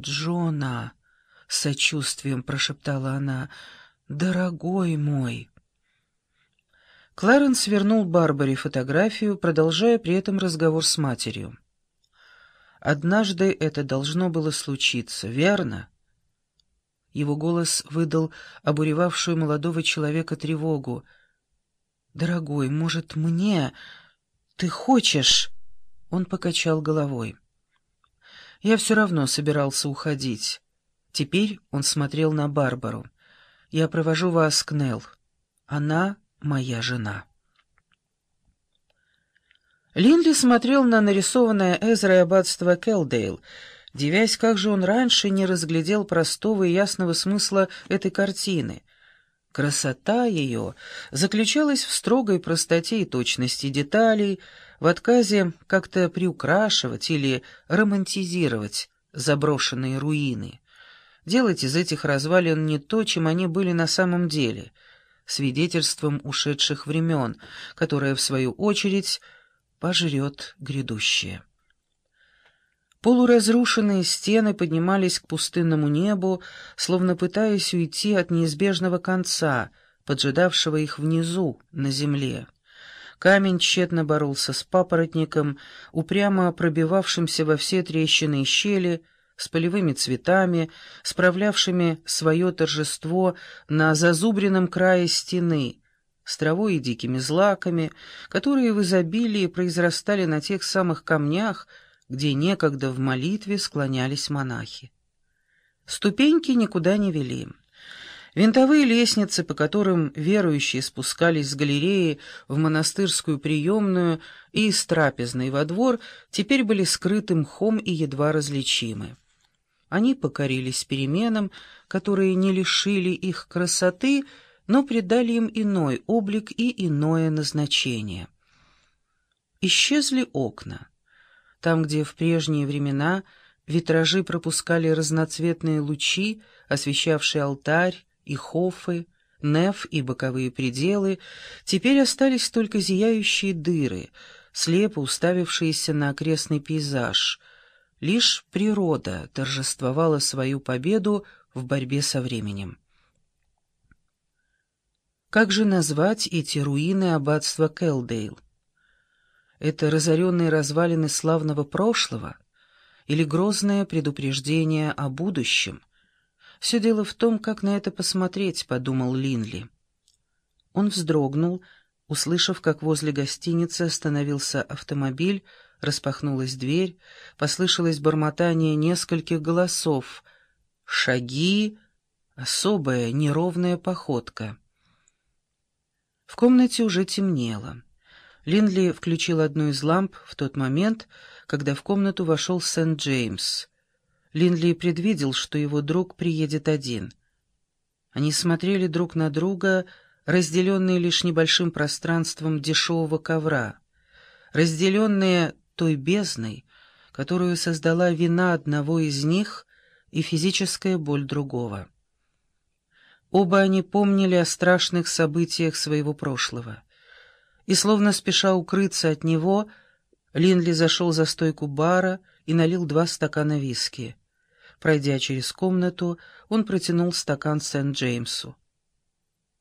«Джона!» — сочувствием прошептала она. «Дорогой мой!» Кларенс вернул Барбаре фотографию, продолжая при этом разговор с матерью. «Однажды это должно было случиться, верно?» Его голос выдал обуревавшую молодого человека тревогу. «Дорогой, может, мне? Ты хочешь?» Он покачал головой. «Я все равно собирался уходить. Теперь он смотрел на Барбару. Я провожу вас к Нелл. Она моя жена». Линли смотрел на нарисованное Эзрой аббатство Келдейл, Девясь, как же он раньше не разглядел простого и ясного смысла этой картины. Красота ее заключалась в строгой простоте и точности деталей, в отказе как-то приукрашивать или романтизировать заброшенные руины. Делать из этих развалин не то, чем они были на самом деле, свидетельством ушедших времен, которое, в свою очередь, пожрет грядущее. Полуразрушенные стены поднимались к пустынному небу, словно пытаясь уйти от неизбежного конца, поджидавшего их внизу, на земле. Камень тщетно боролся с папоротником, упрямо пробивавшимся во все трещины и щели, с полевыми цветами, справлявшими свое торжество на зазубренном крае стены, с травой и дикими злаками, которые в изобилии произрастали на тех самых камнях, где некогда в молитве склонялись монахи. Ступеньки никуда не вели. Винтовые лестницы, по которым верующие спускались с галереи в монастырскую приемную и из трапезной во двор, теперь были скрыты мхом и едва различимы. Они покорились переменам, которые не лишили их красоты, но придали им иной облик и иное назначение. Исчезли окна. Там, где в прежние времена витражи пропускали разноцветные лучи, освещавшие алтарь и хофы, неф и боковые пределы, теперь остались только зияющие дыры, слепо уставившиеся на окрестный пейзаж. Лишь природа торжествовала свою победу в борьбе со временем. Как же назвать эти руины аббатства Келдейл? Это разоренные развалины славного прошлого или грозное предупреждение о будущем? Все дело в том, как на это посмотреть, — подумал Линли. Он вздрогнул, услышав, как возле гостиницы остановился автомобиль, распахнулась дверь, послышалось бормотание нескольких голосов, шаги, особая неровная походка. В комнате уже темнело. Линдли включил одну из ламп в тот момент, когда в комнату вошел Сент-Джеймс. Линдли предвидел, что его друг приедет один. Они смотрели друг на друга, разделенные лишь небольшим пространством дешевого ковра, разделенные той бездной, которую создала вина одного из них и физическая боль другого. Оба они помнили о страшных событиях своего прошлого и, словно спеша укрыться от него, Линли зашел за стойку бара и налил два стакана виски. Пройдя через комнату, он протянул стакан Сент-Джеймсу.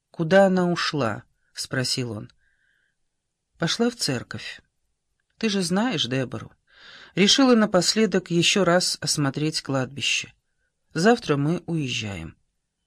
«Куда она ушла?» — спросил он. «Пошла в церковь. Ты же знаешь Дебору. Решила напоследок еще раз осмотреть кладбище. Завтра мы уезжаем».